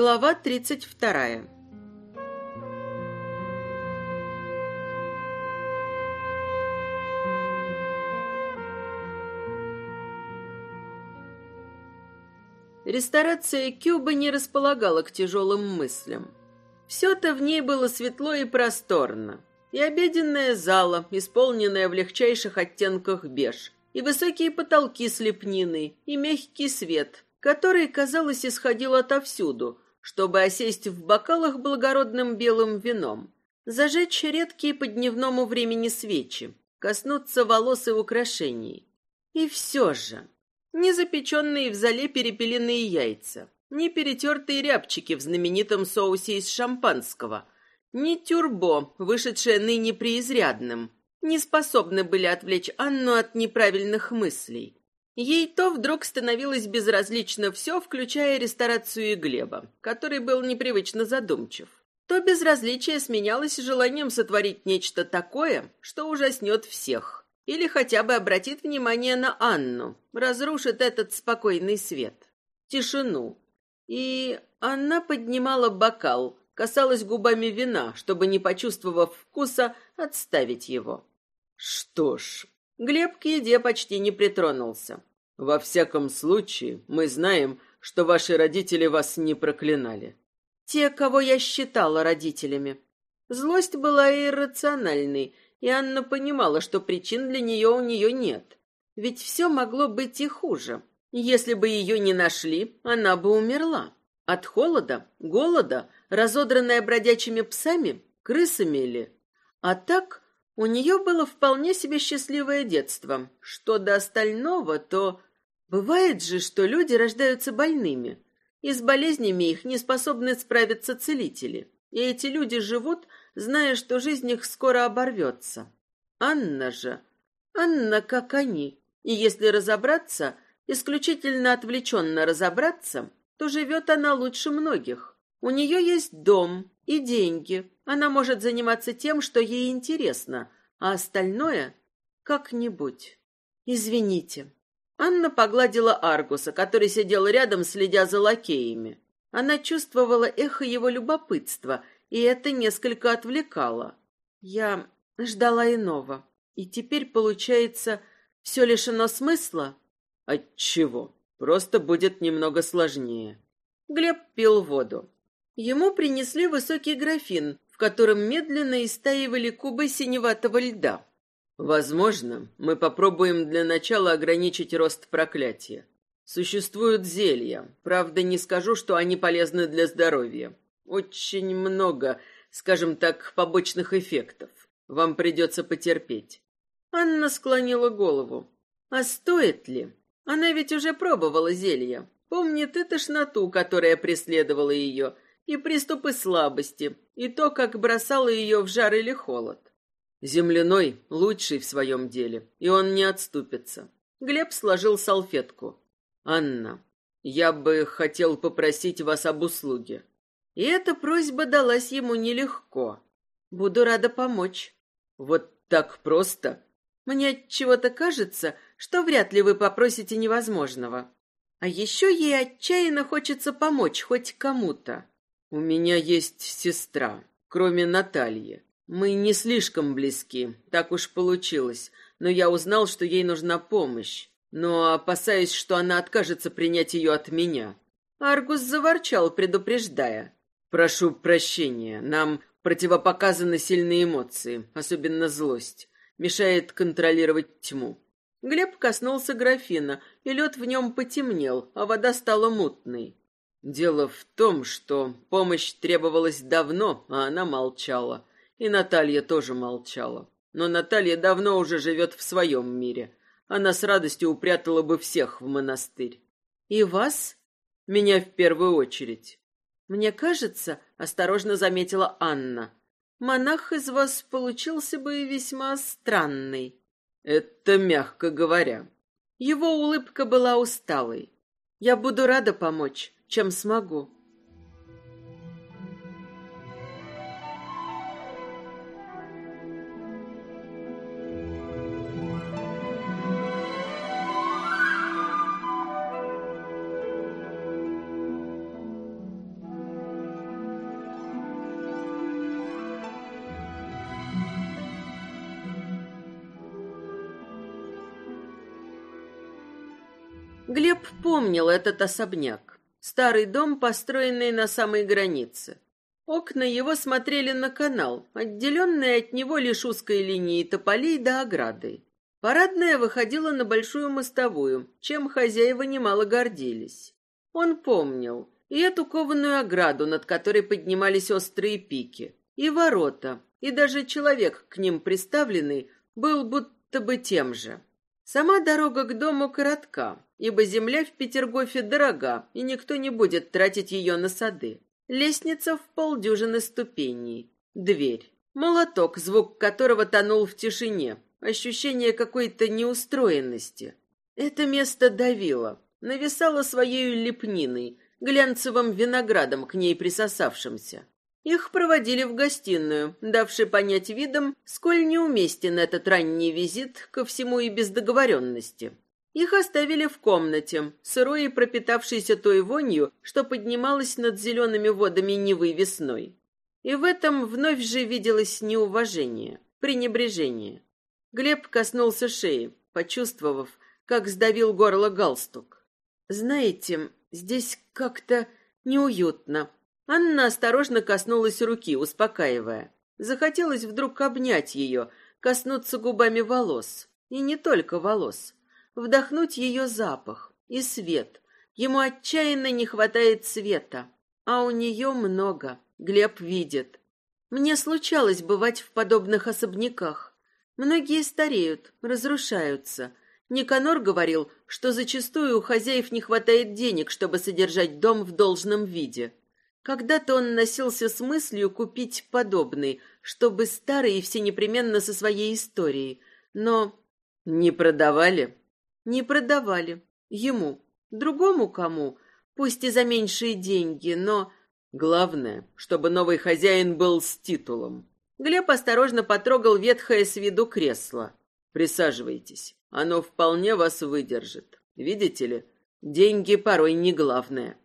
Глава 32. Ресторация Кюба не располагала к тяжелым мыслям. Все-то в ней было светло и просторно. И обеденная зала, исполненная в легчайших оттенках беж, и высокие потолки с лепниной, и мягкий свет, который, казалось, исходил отовсюду, чтобы осесть в бокалах благородным белым вином, зажечь редкие по дневному времени свечи, коснуться волос и украшений. И все же, не запеченные в зале перепелиные яйца, не перетертые рябчики в знаменитом соусе из шампанского, не тюрбо, вышедшее ныне преизрядным, не способны были отвлечь Анну от неправильных мыслей. Ей то вдруг становилось безразлично все, включая ресторацию и Глеба, который был непривычно задумчив. То безразличие сменялось желанием сотворить нечто такое, что ужаснет всех. Или хотя бы обратит внимание на Анну, разрушит этот спокойный свет. Тишину. И она поднимала бокал, касалась губами вина, чтобы, не почувствовав вкуса, отставить его. Что ж, Глеб к еде почти не притронулся. Во всяком случае, мы знаем, что ваши родители вас не проклинали. Те, кого я считала родителями. Злость была иррациональной, и Анна понимала, что причин для нее у нее нет. Ведь все могло быть и хуже. Если бы ее не нашли, она бы умерла. От холода, голода, разодранная бродячими псами, крысами ли. А так у нее было вполне себе счастливое детство. Что до остального, то... Бывает же, что люди рождаются больными, и с болезнями их не способны справиться целители. И эти люди живут, зная, что жизнь их скоро оборвется. Анна же... Анна, как они. И если разобраться, исключительно отвлеченно разобраться, то живет она лучше многих. У нее есть дом и деньги, она может заниматься тем, что ей интересно, а остальное — как-нибудь. Извините. Анна погладила Аргуса, который сидел рядом, следя за лакеями. Она чувствовала эхо его любопытства, и это несколько отвлекало. Я ждала иного. И теперь, получается, все лишено смысла? Отчего? Просто будет немного сложнее. Глеб пил воду. Ему принесли высокий графин, котором медленно истаивали кубы синеватого льда. Возможно, мы попробуем для начала ограничить рост проклятия. Существуют зелья. Правда, не скажу, что они полезны для здоровья. Очень много, скажем так, побочных эффектов. Вам придется потерпеть. Анна склонила голову. А стоит ли? Она ведь уже пробовала зелья. Помнит и тошноту, которая преследовала ее, и приступы слабости, и то, как бросало ее в жар или холод. Земляной лучший в своем деле, и он не отступится. Глеб сложил салфетку. «Анна, я бы хотел попросить вас об услуге». И эта просьба далась ему нелегко. «Буду рада помочь». «Вот так просто?» «Мне чего-то кажется, что вряд ли вы попросите невозможного». А еще ей отчаянно хочется помочь хоть кому-то. У меня есть сестра, кроме Натальи. Мы не слишком близки, так уж получилось, но я узнал, что ей нужна помощь, но опасаюсь, что она откажется принять ее от меня. Аргус заворчал, предупреждая. Прошу прощения, нам противопоказаны сильные эмоции, особенно злость. Мешает контролировать тьму. Глеб коснулся графина, и лед в нем потемнел, а вода стала мутной. Дело в том, что помощь требовалась давно, а она молчала. И Наталья тоже молчала. Но Наталья давно уже живет в своем мире. Она с радостью упрятала бы всех в монастырь. И вас? Меня в первую очередь. Мне кажется, осторожно заметила Анна, монах из вас получился бы весьма странный. Это мягко говоря. Его улыбка была усталой. Я буду рада помочь чем смогу. Глеб помнил этот особняк. Старый дом, построенный на самой границе. Окна его смотрели на канал, отделенный от него лишь узкой линией тополей до ограды. Парадная выходила на большую мостовую, чем хозяева немало гордились. Он помнил и эту кованую ограду, над которой поднимались острые пики, и ворота, и даже человек к ним приставленный был будто бы тем же. Сама дорога к дому коротка, ибо земля в Петергофе дорога, и никто не будет тратить ее на сады. Лестница в полдюжины ступеней. Дверь. Молоток, звук которого тонул в тишине. Ощущение какой-то неустроенности. Это место давило, нависало своей лепниной, глянцевым виноградом к ней присосавшимся. Их проводили в гостиную, давши понять видом, сколь неуместен этот ранний визит ко всему и без договоренности. Их оставили в комнате, сырой и пропитавшейся той вонью, что поднималась над зелеными водами Невы весной. И в этом вновь же виделось неуважение, пренебрежение. Глеб коснулся шеи, почувствовав, как сдавил горло галстук. «Знаете, здесь как-то неуютно». Анна осторожно коснулась руки, успокаивая. Захотелось вдруг обнять ее, коснуться губами волос. И не только волос вдохнуть ее запах и свет. Ему отчаянно не хватает света, а у нее много, Глеб видит. Мне случалось бывать в подобных особняках. Многие стареют, разрушаются. Никанор говорил, что зачастую у хозяев не хватает денег, чтобы содержать дом в должном виде. Когда-то он носился с мыслью купить подобный, чтобы старый и все непременно со своей историей. Но не продавали. Не продавали. Ему. Другому кому. Пусть и за меньшие деньги, но... Главное, чтобы новый хозяин был с титулом. Глеб осторожно потрогал ветхое с виду кресло. Присаживайтесь. Оно вполне вас выдержит. Видите ли, деньги порой не главное.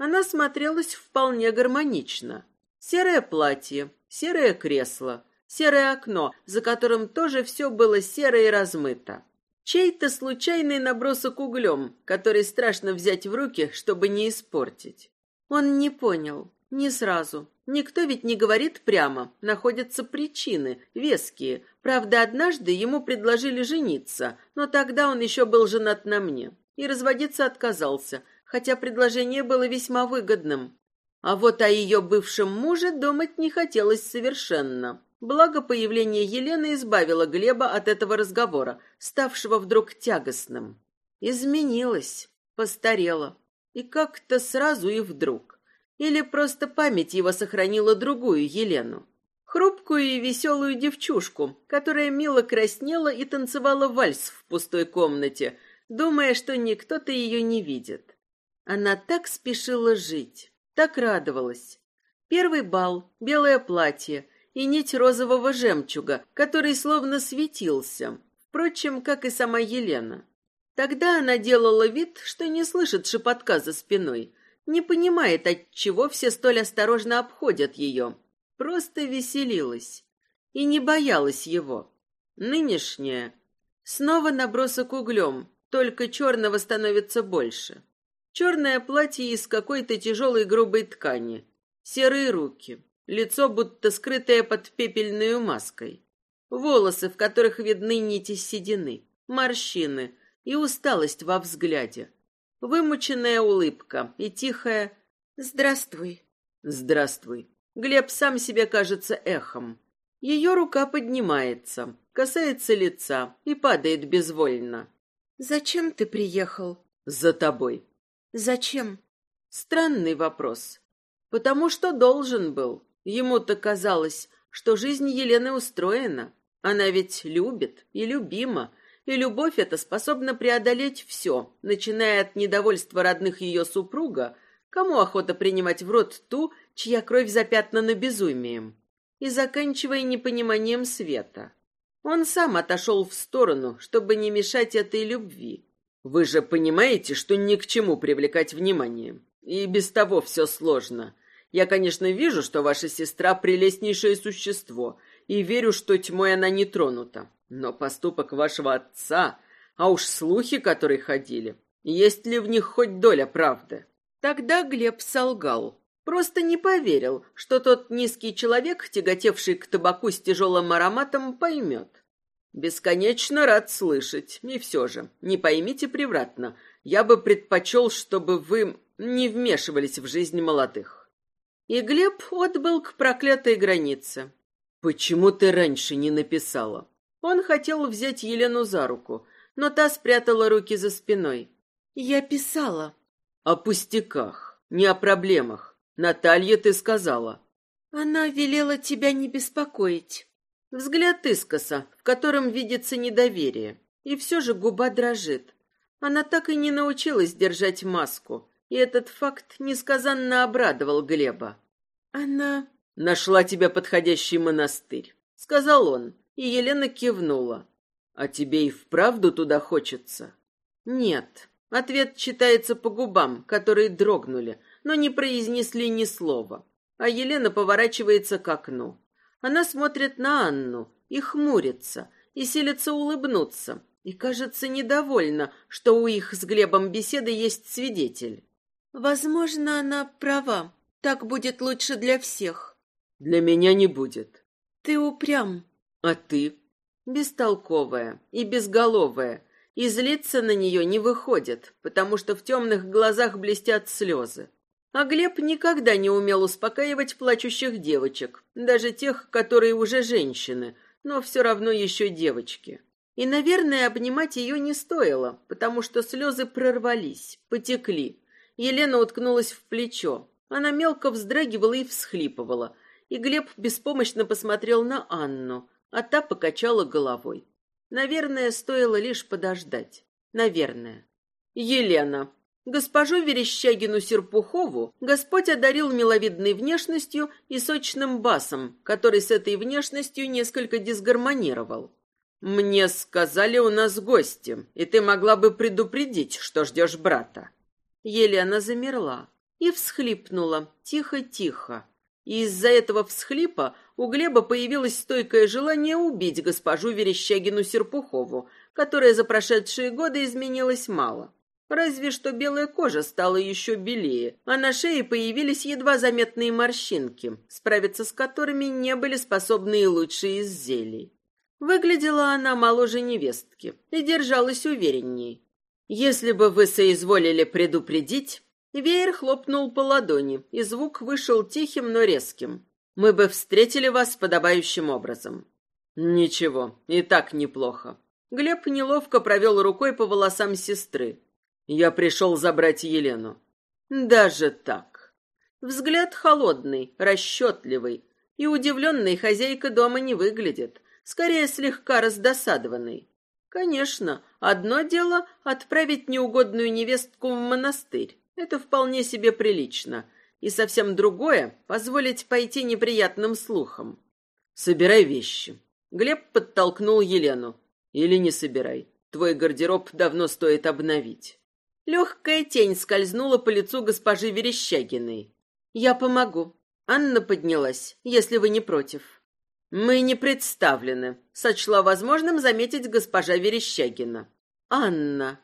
Она смотрелась вполне гармонично. Серое платье, серое кресло, серое окно, за которым тоже все было серо и размыто. Чей-то случайный набросок углем, который страшно взять в руки, чтобы не испортить. Он не понял, не сразу. Никто ведь не говорит прямо, находятся причины, веские. Правда, однажды ему предложили жениться, но тогда он еще был женат на мне. И разводиться отказался, хотя предложение было весьма выгодным. А вот о ее бывшем муже думать не хотелось совершенно. Благо, появление Елены избавило Глеба от этого разговора, ставшего вдруг тягостным. Изменилась, постарела. И как-то сразу и вдруг. Или просто память его сохранила другую Елену. Хрупкую и веселую девчушку, которая мило краснела и танцевала вальс в пустой комнате, думая, что никто-то ее не видит. Она так спешила жить, так радовалась. Первый бал, белое платье, и нить розового жемчуга, который словно светился, впрочем, как и сама Елена. Тогда она делала вид, что не слышит шепотка за спиной, не понимает, от чего все столь осторожно обходят ее. Просто веселилась и не боялась его. Нынешняя снова набросок углем, только черного становится больше. Черное платье из какой-то тяжелой грубой ткани, серые руки, лицо будто скрытое под пепельной маской. Волосы, в которых видны нити седины, морщины и усталость во взгляде. Вымученная улыбка и тихая «Здравствуй». «Здравствуй». Глеб сам себе кажется эхом. Ее рука поднимается, касается лица и падает безвольно. «Зачем ты приехал?» «За тобой». «Зачем?» Странный вопрос. Потому что должен был. Ему-то казалось, что жизнь Елены устроена. Она ведь любит и любима, и любовь эта способна преодолеть все, начиная от недовольства родных ее супруга, кому охота принимать в рот ту, чья кровь запятнана безумием, и заканчивая непониманием света. Он сам отошел в сторону, чтобы не мешать этой любви. Вы же понимаете, что ни к чему привлекать внимание. И без того все сложно. Я, конечно, вижу, что ваша сестра прелестнейшее существо, и верю, что тьмой она не тронута. Но поступок вашего отца, а уж слухи, которые ходили, Есть ли в них хоть доля правды? Тогда Глеб солгал. Просто не поверил, что тот низкий человек, тяготевший к табаку с тяжелым ароматом, поймет. Бесконечно рад слышать. И все же, не поймите превратно. Я бы предпочел, чтобы вы не вмешивались в жизнь молодых. И Глеб отбыл к проклятой границе. Почему ты раньше не написала? Он хотел взять Елену за руку, но та спрятала руки за спиной. Я писала. О пустяках, не о проблемах. Наталья ты сказала. Она велела тебя не беспокоить. Взгляд искоса, в котором видится недоверие. И все же губа дрожит. Она так и не научилась держать маску, и этот факт несказанно обрадовал Глеба. Она нашла тебе подходящий монастырь, сказал он, и Елена кивнула. А тебе и вправду туда хочется? Нет. Ответ читается по губам, которые дрогнули, но не произнесли ни слова. А Елена поворачивается к окну. Она смотрит на Анну и хмурится, и силится улыбнуться, и кажется недовольна, что у их с Глебом беседы есть свидетель. Возможно, она права. Так будет лучше для всех. Для меня не будет. Ты упрям. А ты? Бестолковая и безголовая. И злиться на нее не выходит, потому что в темных глазах блестят слезы. А Глеб никогда не умел успокаивать плачущих девочек, даже тех, которые уже женщины, но все равно еще девочки. И, наверное, обнимать ее не стоило, потому что слезы прорвались, потекли. Елена уткнулась в плечо. Она мелко вздрагивала и всхлипывала. И Глеб беспомощно посмотрел на Анну, а та покачала головой. Наверное, стоило лишь подождать. Наверное. Елена, Госпожу Верещагину Серпухову Господь одарил миловидной внешностью и сочным басом, который с этой внешностью несколько дисгармонировал. «Мне сказали, у нас гости, и ты могла бы предупредить, что ждешь брата». Елена замерла и всхлипнула, тихо-тихо. И из-за этого всхлипа у Глеба появилось стойкое желание убить госпожу Верещагину Серпухову, которая за прошедшие годы изменилась мало. Разве что белая кожа стала еще белее, а на шее появились едва заметные морщинки, справиться с которыми не были способны и лучшие из зелий. Выглядела она моложе невестки и держалась уверенней. «Если бы вы соизволили предупредить...» Веер хлопнул по ладони, и звук вышел тихим, но резким. «Мы бы встретили вас подобающим образом». «Ничего, и так неплохо». Глеб неловко провел рукой по волосам сестры. Я пришел забрать Елену. Даже так. Взгляд холодный, расчетливый, и удивленной хозяйка дома не выглядит, скорее слегка раздосадованной. Конечно, одно дело отправить неугодную невестку в монастырь. Это вполне себе прилично. И совсем другое — позволить пойти неприятным слухам. «Собирай вещи». Глеб подтолкнул Елену. «Или не собирай. Твой гардероб давно стоит обновить». Легкая тень скользнула по лицу госпожи Верещагиной. «Я помогу». Анна поднялась, если вы не против. «Мы не представлены», — сочла возможным заметить госпожа Верещагина. «Анна».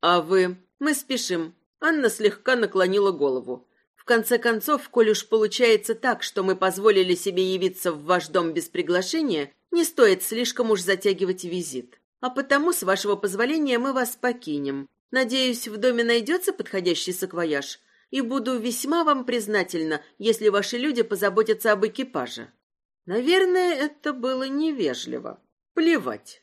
«А вы?» «Мы спешим». Анна слегка наклонила голову. «В конце концов, коль уж получается так, что мы позволили себе явиться в ваш дом без приглашения, не стоит слишком уж затягивать визит. А потому, с вашего позволения, мы вас покинем. Надеюсь, в доме найдется подходящий саквояж, и буду весьма вам признательна, если ваши люди позаботятся об экипаже. Наверное, это было невежливо. Плевать.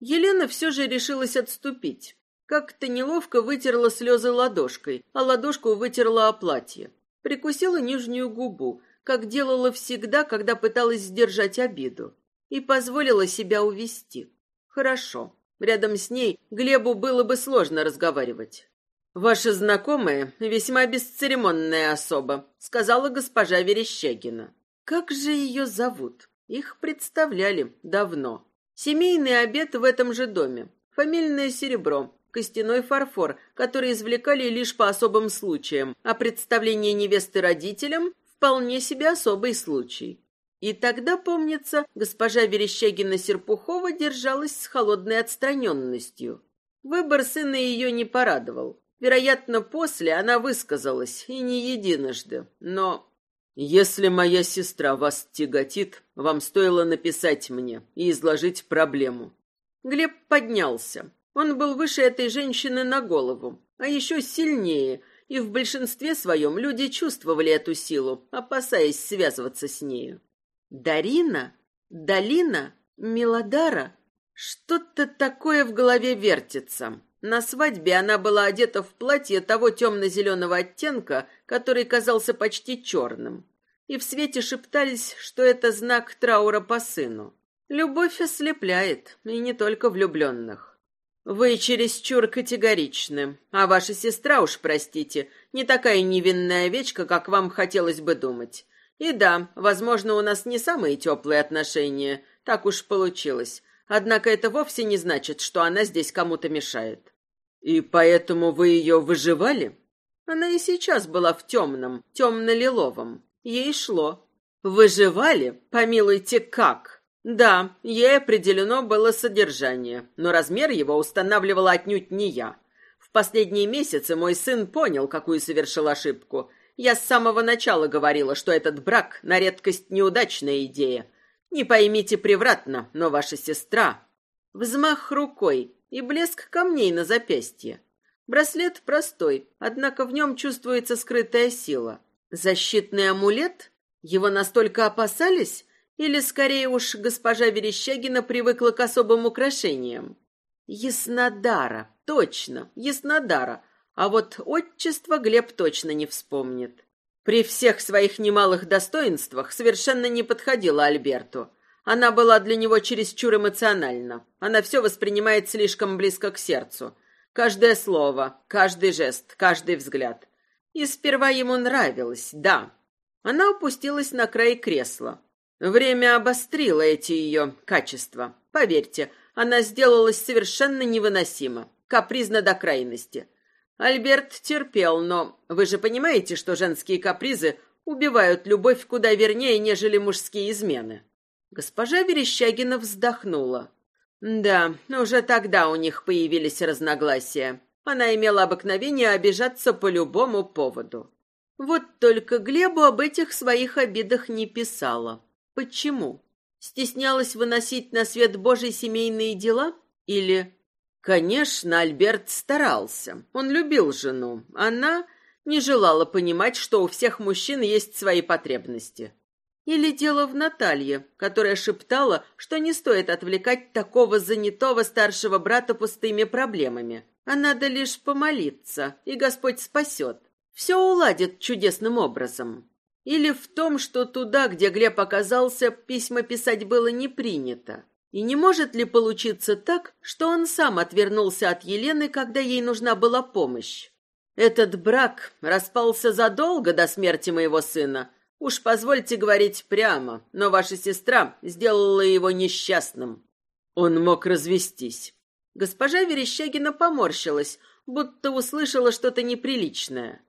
Елена все же решилась отступить. Как-то неловко вытерла слезы ладошкой, а ладошку вытерла о платье. Прикусила нижнюю губу, как делала всегда, когда пыталась сдержать обиду. И позволила себя увести. Хорошо. Рядом с ней Глебу было бы сложно разговаривать. «Ваша знакомая весьма бесцеремонная особа», — сказала госпожа Верещагина. «Как же ее зовут? Их представляли давно. Семейный обед в этом же доме. Фамильное серебро, костяной фарфор, который извлекали лишь по особым случаям, а представление невесты родителям — вполне себе особый случай. И тогда, помнится, госпожа Верещагина-Серпухова держалась с холодной отстраненностью. Выбор сына ее не порадовал. Вероятно, после она высказалась, и не единожды. Но если моя сестра вас тяготит, вам стоило написать мне и изложить проблему. Глеб поднялся. Он был выше этой женщины на голову, а еще сильнее, и в большинстве своем люди чувствовали эту силу, опасаясь связываться с нею. Дарина? Далина? Милодара? Что-то такое в голове вертится. На свадьбе она была одета в платье того темно-зеленого оттенка, который казался почти черным. И в свете шептались, что это знак траура по сыну. Любовь ослепляет, и не только влюбленных. Вы чересчур категоричны, а ваша сестра, уж простите, не такая невинная овечка, как вам хотелось бы думать. И да, возможно, у нас не самые теплые отношения, так уж получилось. Однако это вовсе не значит, что она здесь кому-то мешает. И поэтому вы ее выживали? Она и сейчас была в темном, темно-лиловом. Ей шло. Выживали? Помилуйте, как? Да, ей определено было содержание, но размер его устанавливала отнюдь не я. В последние месяцы мой сын понял, какую совершил ошибку. Я с самого начала говорила, что этот брак на редкость неудачная идея — не поймите превратно, но ваша сестра... Взмах рукой и блеск камней на запястье. Браслет простой, однако в нем чувствуется скрытая сила. Защитный амулет? Его настолько опасались? Или, скорее уж, госпожа Верещагина привыкла к особым украшениям? Яснодара, точно, Яснодара. А вот отчество Глеб точно не вспомнит. При всех своих немалых достоинствах совершенно не подходила Альберту. Она была для него чересчур эмоциональна. Она все воспринимает слишком близко к сердцу. Каждое слово, каждый жест, каждый взгляд. И сперва ему нравилось, да. Она опустилась на край кресла. Время обострило эти ее качества. Поверьте, она сделалась совершенно невыносима, капризна до крайности. Альберт терпел, но вы же понимаете, что женские капризы убивают любовь куда вернее, нежели мужские измены. Госпожа Верещагина вздохнула. Да, уже тогда у них появились разногласия. Она имела обыкновение обижаться по любому поводу. Вот только Глебу об этих своих обидах не писала. Почему? Стеснялась выносить на свет Божий семейные дела? Или Конечно, Альберт старался. Он любил жену. Она не желала понимать, что у всех мужчин есть свои потребности. Или дело в Наталье, которая шептала, что не стоит отвлекать такого занятого старшего брата пустыми проблемами, а надо лишь помолиться, и Господь спасет. Все уладит чудесным образом. Или в том, что туда, где Глеб оказался, письма писать было не принято. И не может ли получиться так, что он сам отвернулся от Елены, когда ей нужна была помощь? Этот брак распался задолго до смерти моего сына. Уж позвольте говорить прямо, но ваша сестра сделала его несчастным. Он мог развестись. Госпожа Верещагина поморщилась, будто услышала что-то неприличное.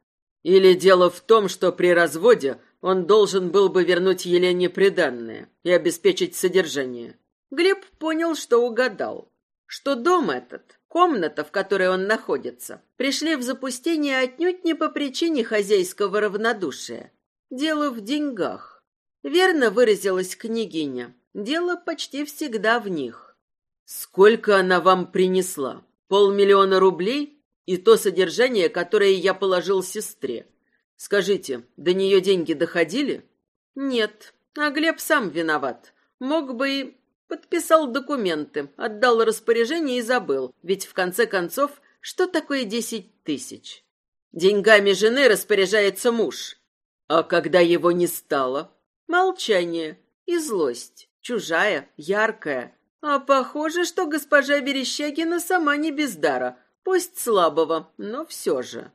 Или дело в том, что при разводе он должен был бы вернуть Елене приданное и обеспечить содержание. Глеб понял, что угадал. Что дом этот, комната, в которой он находится, пришли в запустение отнюдь не по причине хозяйского равнодушия. Дело в деньгах. Верно выразилась княгиня. Дело почти всегда в них. Сколько она вам принесла? Полмиллиона рублей? И то содержание, которое я положил сестре. Скажите, до нее деньги доходили? Нет, а Глеб сам виноват. Мог бы и Подписал документы, отдал распоряжение и забыл. Ведь в конце концов, что такое десять тысяч? Деньгами жены распоряжается муж. А когда его не стало? Молчание и злость. Чужая, яркая. А похоже, что госпожа Верещагина сама не без дара. Пусть слабого, но все же.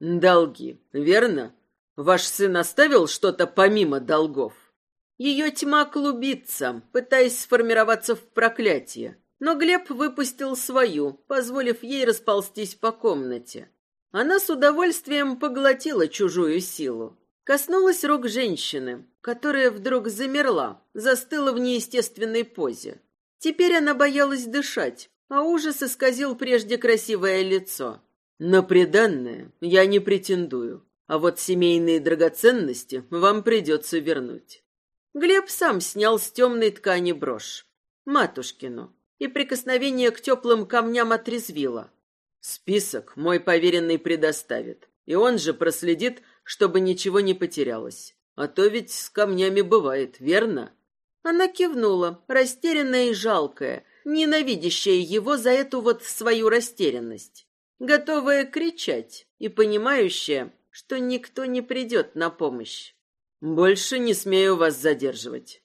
Долги, верно? Ваш сын оставил что-то помимо долгов? Ее тьма клубится, пытаясь сформироваться в проклятие. Но Глеб выпустил свою, позволив ей расползтись по комнате. Она с удовольствием поглотила чужую силу. Коснулась рук женщины, которая вдруг замерла, застыла в неестественной позе. Теперь она боялась дышать, а ужас исказил прежде красивое лицо. На приданное я не претендую, а вот семейные драгоценности вам придется вернуть. Глеб сам снял с темной ткани брошь. Матушкину. И прикосновение к теплым камням отрезвило. Список мой поверенный предоставит. И он же проследит, чтобы ничего не потерялось. А то ведь с камнями бывает, верно? Она кивнула, растерянная и жалкая, ненавидящая его за эту вот свою растерянность, готовая кричать и понимающая, что никто не придет на помощь. Больше не смею вас задерживать.